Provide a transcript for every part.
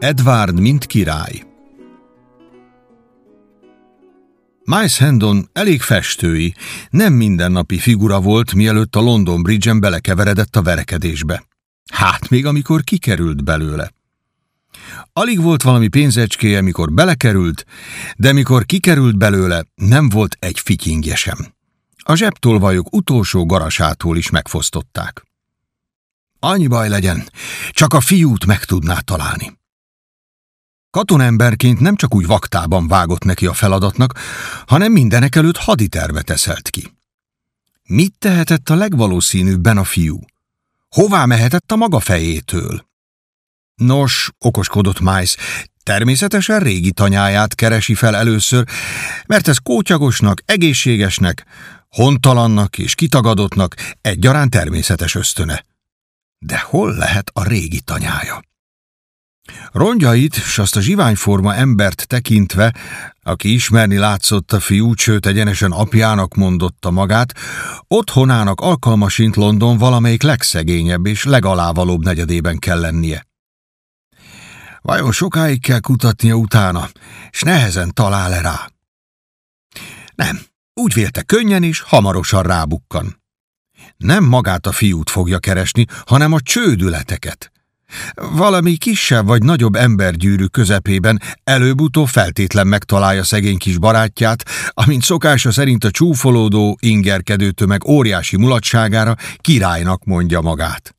Edward mint király Miles Hendon elég festői, nem mindennapi figura volt, mielőtt a London Bridge-en belekeveredett a verekedésbe. Hát még amikor kikerült belőle. Alig volt valami pénzecskéje, mikor belekerült, de mikor kikerült belőle, nem volt egy fityingje sem. A zsebtolvajok utolsó garasától is megfosztották. Annyi baj legyen, csak a fiút meg tudná találni. Katonemberként nem csak úgy vaktában vágott neki a feladatnak, hanem mindenek előtt haditervet teszelt ki. Mit tehetett a legvalószínűbben a fiú? Hová mehetett a maga fejétől? Nos, okoskodott Mice, természetesen régi tanyáját keresi fel először, mert ez kótyagosnak, egészségesnek, hontalannak és kitagadottnak egyaránt természetes ösztöne. De hol lehet a régi tanyája? Rongyait, s azt a zsiványforma embert tekintve, aki ismerni látszott a fiú, sőt egyenesen apjának mondotta magát, otthonának alkalmasint London valamelyik legszegényebb és legalávalóbb negyedében kell lennie. Vajon sokáig kell kutatnia utána, és nehezen talál-e rá? Nem, úgy vélte könnyen és hamarosan rábukkan. Nem magát a fiút fogja keresni, hanem a csődületeket. Valami kisebb vagy nagyobb embergyűrű közepében előbb-utóbb feltétlen megtalálja szegény kis barátját, amint szokása szerint a csúfolódó, ingerkedő tömeg óriási mulatságára királynak mondja magát.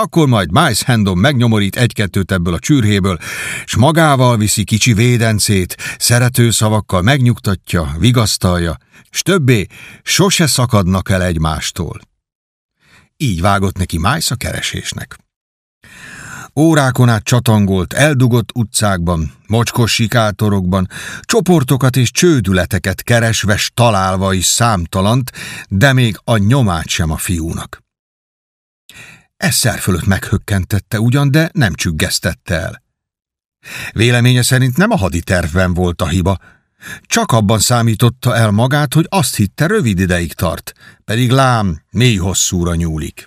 Akkor majd Miles Hendon megnyomorít egy-kettőt ebből a csürhéből, s magával viszi kicsi védencét, szerető szavakkal megnyugtatja, vigasztalja, s többé sose szakadnak el egymástól. Így vágott neki Miles a keresésnek. Órákon át csatangolt, eldugott utcákban, mocskos sikátorokban, csoportokat és csődületeket keresve, találva is számtalant, de még a nyomát sem a fiúnak. Eszer fölött meghökkentette ugyan, de nem csüggesztette el. Véleménye szerint nem a haditervben volt a hiba, csak abban számította el magát, hogy azt hitte rövid ideig tart, pedig lám mély hosszúra nyúlik.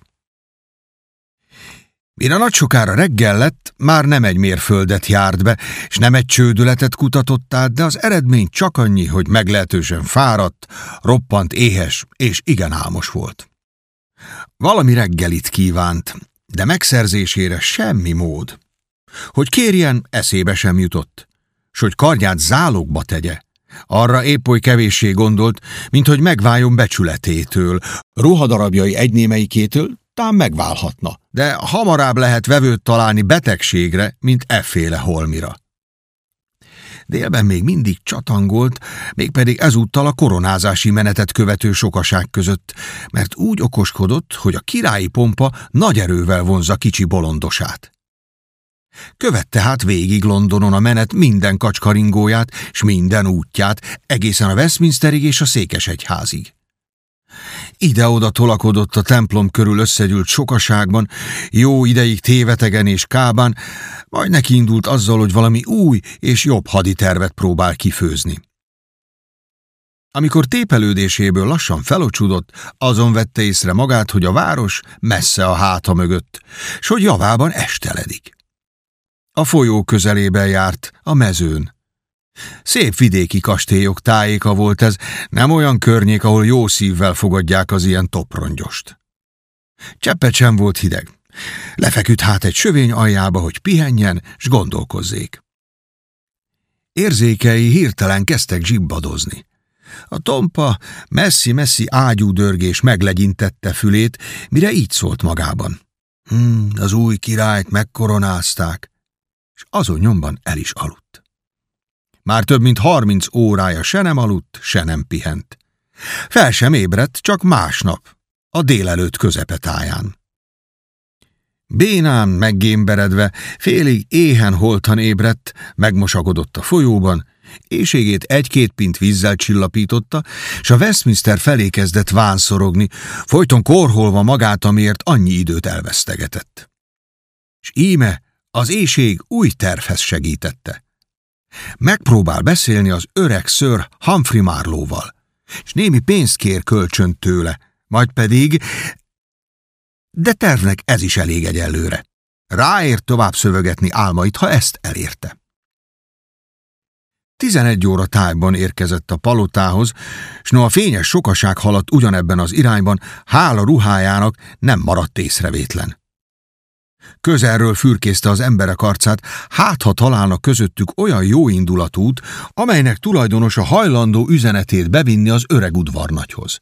Mire nagy sokára reggel lett, már nem egy mérföldet járt be, és nem egy csődületet kutatott át, de az eredmény csak annyi, hogy meglehetősen fáradt, roppant éhes és igen álmos volt. Valami reggelit kívánt, de megszerzésére semmi mód. Hogy kérjen, eszébe sem jutott, s hogy kardját zálogba tegye. Arra épp oly kevéssé gondolt, mint hogy megváljon becsületétől, ruhadarabjai egynémeikétől, tám megválhatna, de hamarabb lehet vevőt találni betegségre, mint efféle holmira. Délben még mindig csatangolt, mégpedig ezúttal a koronázási menetet követő sokaság között, mert úgy okoskodott, hogy a királyi pompa nagy erővel vonza kicsi bolondosát. Követte hát végig Londonon a menet minden kacskaringóját, s minden útját, egészen a Westminsterig és a Székesegyházig. Ide-oda tolakodott a templom körül összegyűlt sokaságban, jó ideig tévetegen és kában, majd neki indult azzal, hogy valami új és jobb haditervet próbál kifőzni. Amikor tépelődéséből lassan felocsudott, azon vette észre magát, hogy a város messze a háta mögött, s hogy javában esteledik. A folyó közelében járt, a mezőn. Szép vidéki kastélyok tájéka volt ez, nem olyan környék, ahol jó szívvel fogadják az ilyen toprongyost. Cseppet sem volt hideg. Lefeküdt hát egy sövény aljába, hogy pihenjen, s gondolkozzék. Érzékei hirtelen kezdtek zsibbadozni. A tompa messzi-messzi ágyúdörgés meglegyintette fülét, mire így szólt magában. Hmm, az új királyt megkoronázták, és azon nyomban el is aludt. Már több mint harminc órája se nem aludt, se nem pihent. Fel sem ébredt, csak másnap, a délelőtt közepetáján. Bénán meggémberedve, félig éhen holtan ébredt, megmosagodott a folyóban, éjségét egy-két pint vízzel csillapította, s a Westminster felé kezdett vánszorogni, folyton korholva magát, amiért annyi időt elvesztegetett. És íme az éjség új tervhez segítette. Megpróbál beszélni az öreg ször Humphrey Marlóval, és némi pénzt kér kölcsön tőle, majd pedig... De tervnek ez is elég egyelőre. Ráért tovább szövegetni álmait, ha ezt elérte. Tizenegy óra tájban érkezett a palotához, s no a fényes sokaság haladt ugyanebben az irányban, hála ruhájának nem maradt észrevétlen. Közelről fürkészte az emberek arcát, hát ha találnak közöttük olyan jó indulatút, amelynek tulajdonosa hajlandó üzenetét bevinni az öreg udvarnagyhoz.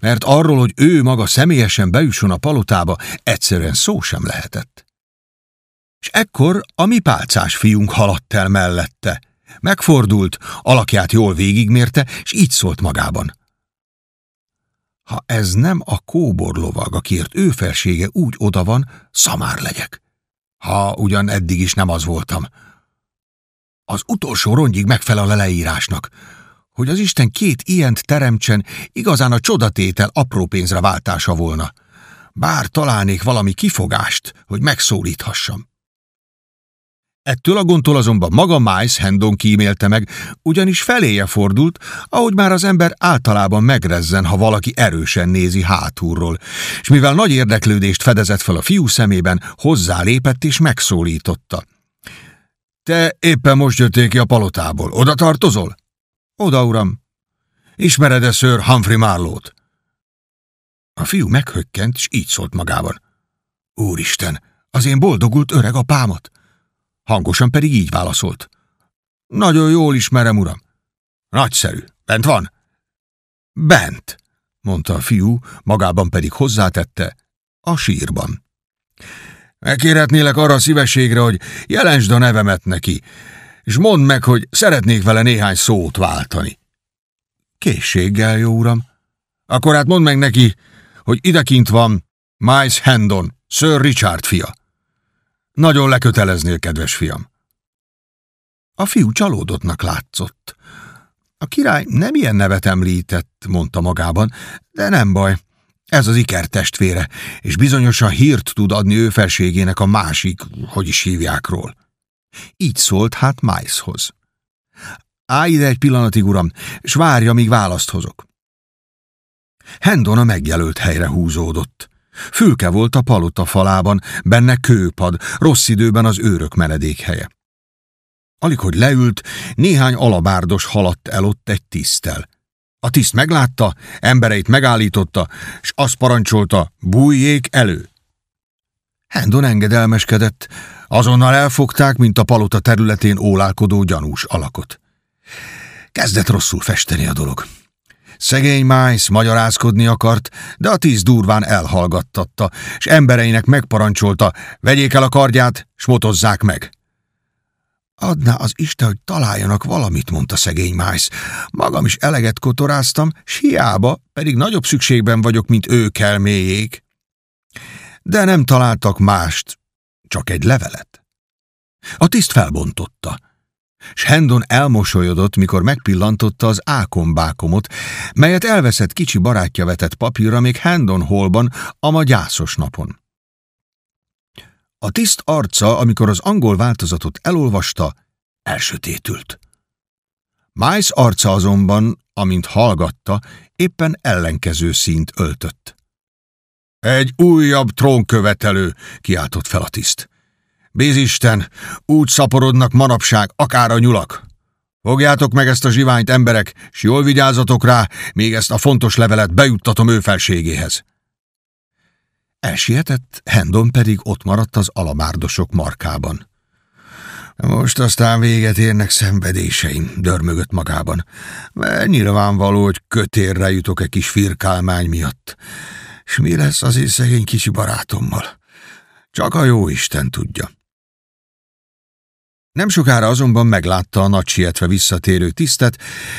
Mert arról, hogy ő maga személyesen bejusson a palotába, egyszerűen szó sem lehetett. És ekkor a mi pálcás fiunk haladt el mellette. Megfordult, alakját jól végigmérte, és így szólt magában. Ha ez nem a kóbor lovag, akiért ő felsége úgy oda van, szamár legyek. Ha ugyan eddig is nem az voltam. Az utolsó rongyig megfelel a leírásnak, hogy az Isten két ilyent teremtsen, igazán a csodatétel apró pénzre váltása volna. Bár találnék valami kifogást, hogy megszólíthassam. Ettől a gondtól azonban maga Mice Hendon kímélte meg, ugyanis feléje fordult, ahogy már az ember általában megrezzen, ha valaki erősen nézi hátulról, és mivel nagy érdeklődést fedezett fel a fiú szemében, hozzálépett és megszólította. Te éppen most jöttél ki a palotából. Oda tartozol? Oda, uram. Ismered-e ször Humphrey Marlót? A fiú meghökkent, és így szólt magában. Úristen, az én boldogult öreg apámat! Hangosan pedig így válaszolt. Nagyon jól ismerem, uram. Nagyszerű. Bent van? Bent, mondta a fiú, magában pedig hozzátette, a sírban. Megkérhetnélek arra a szívességre, hogy jelentsd a nevemet neki, és mondd meg, hogy szeretnék vele néhány szót váltani. Készséggel, jó uram. Akkor hát mondd meg neki, hogy idekint van Miles Hendon, Sir Richard fia. Nagyon leköteleznél, kedves fiam. A fiú csalódottnak látszott. A király nem ilyen nevet említett, mondta magában, de nem baj. Ez az iker testvére, és bizonyosan hírt tud adni ő felségének a másik, hogy is hívjákról. Így szólt hát Micehoz. Állj ide egy pillanatig, uram, s várja, míg választ hozok. Hendon a megjelölt helyre húzódott. Fülke volt a palota falában, benne kőpad, rossz időben az őrök menedékhelye. Alig, hogy leült, néhány alabárdos haladt el ott egy tisztel. A tiszt meglátta, embereit megállította, s azt parancsolta, bújjék elő. Hendon engedelmeskedett, azonnal elfogták, mint a palota területén ólálkodó gyanús alakot. Kezdett rosszul festeni a dolog. Szegény Májsz magyarázkodni akart, de a tíz durván elhallgattatta, és embereinek megparancsolta, vegyék el a kardját, s motozzák meg. Adná az Isten, hogy találjanak valamit, mondta szegény Májsz. Magam is eleget kotoráztam, s hiába, pedig nagyobb szükségben vagyok, mint ők elmélyék. De nem találtak mást, csak egy levelet. A tiszt felbontotta s Hendon elmosolyodott, mikor megpillantotta az ákombákomot, melyet elveszett kicsi barátja vetett papírra még Hendon holban a ma gyászos napon. A tiszt arca, amikor az angol változatot elolvasta, elsötétült. Mice arca azonban, amint hallgatta, éppen ellenkező színt öltött. Egy újabb trónkövetelő, kiáltott fel a tiszt. Bízisten, úgy szaporodnak manapság akár a nyulak. Fogjátok meg ezt a zsiványt, emberek, s jól vigyázzatok rá, még ezt a fontos levelet bejuttatom ő felségéhez. Elsietett, Hendon pedig ott maradt az alamárdosok markában. Most aztán véget érnek szenvedéseim, dörmögött magában. Mert nyilvánvaló, hogy kötérre jutok egy kis firkálmány miatt. És mi lesz az én szegény kicsi barátommal? Csak a jó Isten tudja. Nem sokára azonban meglátta a nagy sietve visszatérő tisztet,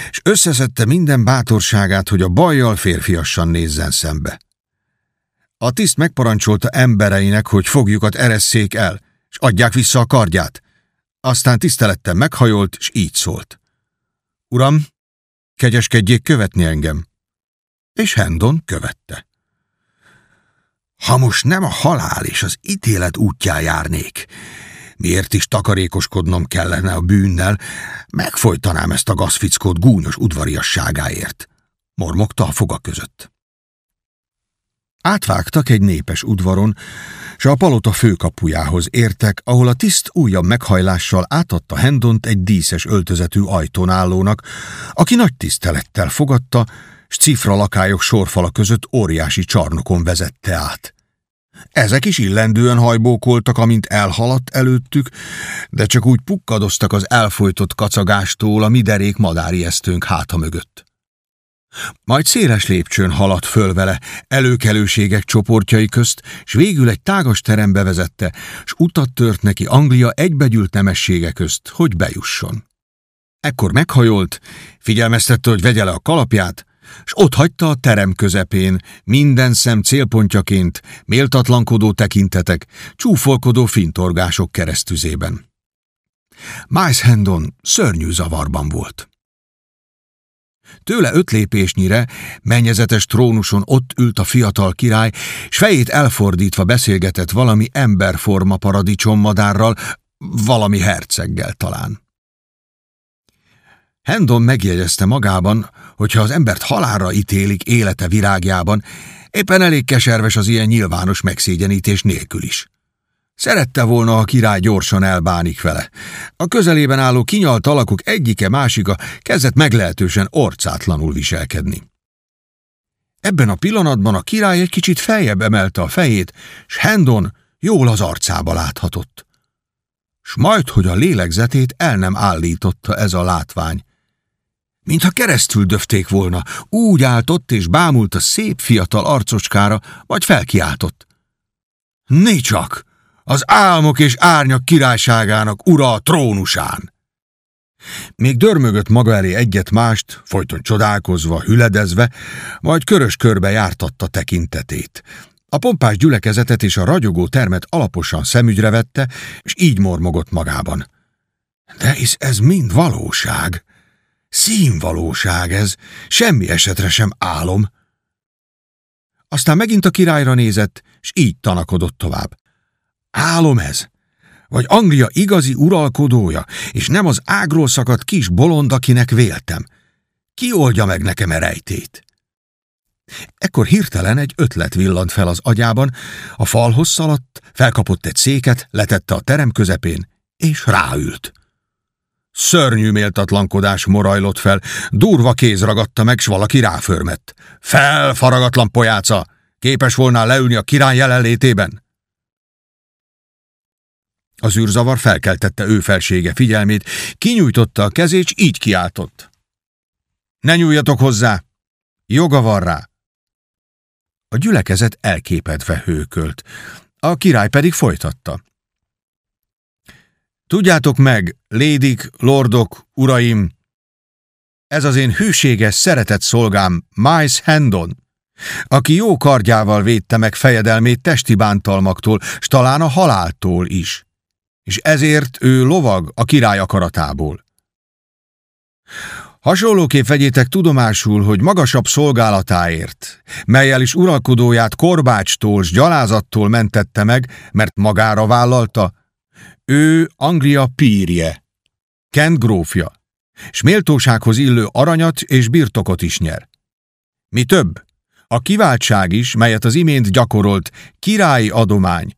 és összeszedte minden bátorságát, hogy a bajjal férfiassan nézzen szembe. A tiszt megparancsolta embereinek, hogy fogjukat eresszék el, és adják vissza a kardját. Aztán tisztelettel meghajolt, és így szólt. Uram, kegyeskedjék követni engem. És Hendon követte. Ha most nem a halál és az ítélet útján járnék, Miért is takarékoskodnom kellene a bűnnel, megfojtanám ezt a gazfickót gúnyos udvariasságáért, mormogta a foga között. Átvágtak egy népes udvaron, s a palota főkapujához értek, ahol a tiszt újabb meghajlással átadta Hendont egy díszes öltözetű ajtón állónak, aki nagy tisztelettel fogadta, s cifra lakályok sorfala között óriási csarnokon vezette át. Ezek is illendően hajbókoltak, amint elhaladt előttük, de csak úgy pukkadoztak az elfolytott kacagástól a mi derék madáriesztőnk háta mögött. Majd széles lépcsőn haladt föl vele, előkelőségek csoportjai közt, s végül egy tágas terembe vezette, s utat tört neki Anglia egybegyült nemessége közt, hogy bejusson. Ekkor meghajolt, figyelmeztette, hogy vegye le a kalapját, s ott hagyta a terem közepén, minden szem célpontjaként, méltatlankodó tekintetek, csúfolkodó fintorgások keresztüzében. Miles Hendon szörnyű zavarban volt. Tőle öt lépésnyire, mennyezetes trónuson ott ült a fiatal király, s fejét elfordítva beszélgetett valami emberforma paradicsom valami herceggel talán. Hendon megjegyezte magában, hogy ha az embert halára ítélik élete virágjában, éppen elég keserves az ilyen nyilvános megszégyenítés nélkül is. Szerette volna, ha király gyorsan elbánik vele. A közelében álló kinyalt alakok egyike másika kezdett meglehetősen orcátlanul viselkedni. Ebben a pillanatban a király egy kicsit feljebb emelte a fejét, s Hendon jól az arcába láthatott. S majd, hogy a lélegzetét el nem állította ez a látvány, mintha keresztül döfték volna, úgy áltott és bámult a szép fiatal arcocskára, vagy felkiáltott. Né csak! Az álmok és árnyak királyságának ura a trónusán! Még dörmögött maga elé egyet-mást, folyton csodálkozva, hüledezve, majd körös körbe jártatta tekintetét. A pompás gyülekezetet és a ragyogó termet alaposan szemügyre vette, és így mormogott magában. De hisz ez mind valóság. Színvalóság ez, semmi esetre sem álom. Aztán megint a királyra nézett, és így tanakodott tovább. Álom ez? Vagy Anglia igazi uralkodója, és nem az ágról szakadt kis bolond, akinek véltem? Ki oldja meg nekem erejtét? Ekkor hirtelen egy ötlet villant fel az agyában, a falhoz szaladt, felkapott egy széket, letette a terem közepén, és ráült. Szörnyű méltatlankodás morajlott fel, durva kéz ragadta meg, s valaki ráförmett. Fel, faragatlan pojáca! Képes volnál leülni a király jelenlétében? Az űrzavar felkeltette ő felsége figyelmét, kinyújtotta a kezét, s így kiáltott. Ne nyúljatok hozzá! Joga van rá! A gyülekezet elképedve hőkölt, a király pedig folytatta. Tudjátok meg, lédik, lordok, uraim, ez az én hűséges, szeretett szolgám, Miles Hendon, aki jó kardjával védte meg fejedelmét testi bántalmaktól, s talán a haláltól is, és ezért ő lovag a király akaratából. Hasonlóképp vegyétek tudomásul, hogy magasabb szolgálatáért, melyel is uralkodóját korbácstól s gyalázattól mentette meg, mert magára vállalta, ő Anglia pírje, Kent grófja, s méltósághoz illő aranyat és birtokot is nyer. Mi több, a kiváltság is, melyet az imént gyakorolt, királyi adomány,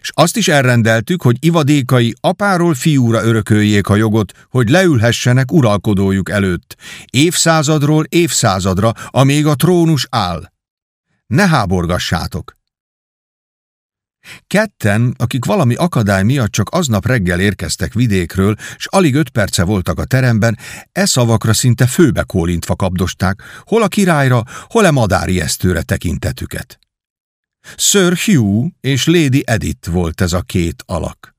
és azt is elrendeltük, hogy ivadékai apáról fiúra örököljék a jogot, hogy leülhessenek uralkodójuk előtt, évszázadról évszázadra, amíg a trónus áll. Ne háborgassátok! Ketten, akik valami akadály miatt csak aznap reggel érkeztek vidékről, s alig öt perce voltak a teremben, e szavakra szinte főbe kólintva kapdosták, hol a királyra, hol a madári esztőre tekintetüket. Sir Hugh és Lady Edith volt ez a két alak.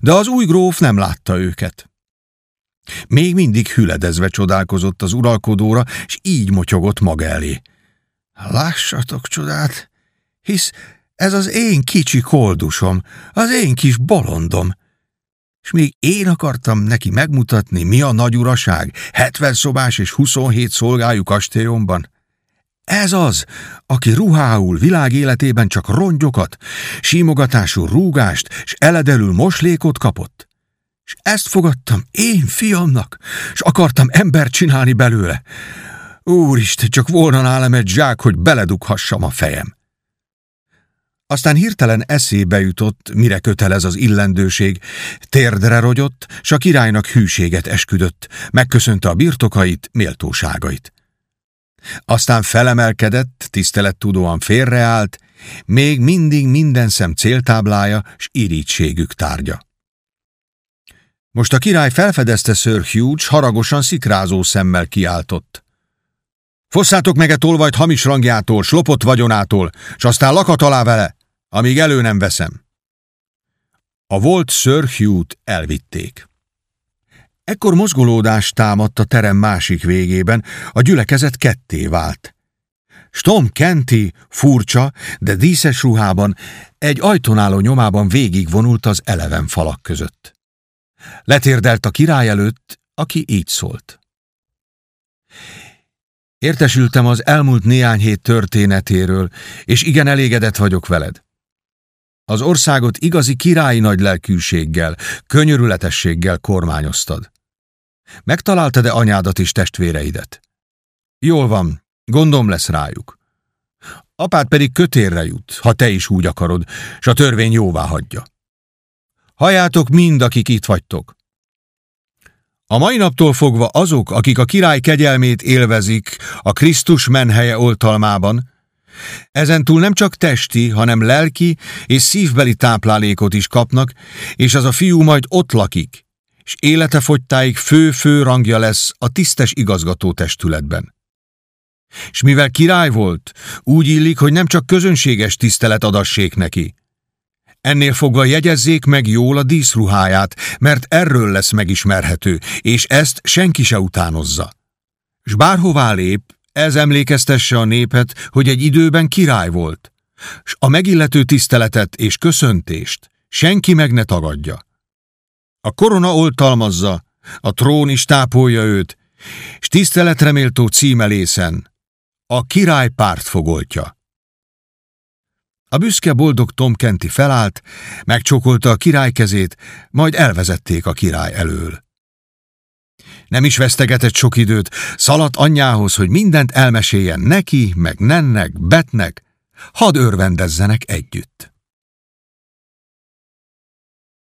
De az új gróf nem látta őket. Még mindig hüledezve csodálkozott az uralkodóra, és így motyogott maga elé. Lássatok csodát, hisz ez az én kicsi koldusom, az én kis bolondom. És még én akartam neki megmutatni, mi a nagy uraság, 70 szobás és 27 szolgájú kastélyomban. Ez az, aki ruhául világ életében csak rongyokat, símogatású rúgást és eledelül moslékot kapott. És ezt fogadtam én fiamnak, és akartam embert csinálni belőle. Úristen, csak volna nálam egy zsák, hogy beledughassam a fejem. Aztán hirtelen eszébe jutott, mire kötelez az illendőség, térdre rogyott, s a királynak hűséget esküdött, megköszönte a birtokait, méltóságait. Aztán felemelkedett, tisztelettudóan félreállt, még mindig minden szem céltáblája s irítségük tárgya. Most a király felfedezte Sir Hugh, haragosan szikrázó szemmel kiáltott. Fosszátok meg e tolvajt hamis rangjától, slopott vagyonától, s aztán lakat alá vele, amíg elő nem veszem. A volt Sir Hugh-t elvitték. Ekkor mozgolódás támadt a terem másik végében, a gyülekezet ketté vált. Stom Kenti furcsa, de díszes ruhában egy ajtónáló nyomában végigvonult az eleven falak között. Letérdelt a király előtt, aki így szólt. Értesültem az elmúlt néhány hét történetéről, és igen elégedett vagyok veled. Az országot igazi királyi nagy lelkűséggel, könyörületességgel kormányoztad. Megtaláltad-e anyádat és testvéreidet? Jól van, gondom lesz rájuk. Apád pedig kötérre jut, ha te is úgy akarod, s a törvény jóvá hagyja. Hajátok mind, akik itt vagytok. A mai naptól fogva azok, akik a király kegyelmét élvezik a Krisztus menhelye oltalmában, ezentúl nem csak testi, hanem lelki és szívbeli táplálékot is kapnak, és az a fiú majd ott lakik, és élete fogytáig fő-fő rangja lesz a tisztes igazgató testületben. És mivel király volt, úgy illik, hogy nem csak közönséges tisztelet adassék neki, Ennél fogva jegyezzék meg jól a díszruháját, mert erről lesz megismerhető, és ezt senki se utánozza. S bárhová lép, ez emlékeztesse a népet, hogy egy időben király volt, s a megillető tiszteletet és köszöntést senki meg ne tagadja. A korona oltalmazza, a trón is tápolja őt, s tiszteletreméltó címelészen a király pártfogoltja. A büszke boldog Tom Kenti felállt, megcsókolta a király kezét, majd elvezették a király elől. Nem is vesztegetett sok időt, szaladt anyjához, hogy mindent elmeséljen neki, meg nennek, betnek, hadd örvendezzenek együtt.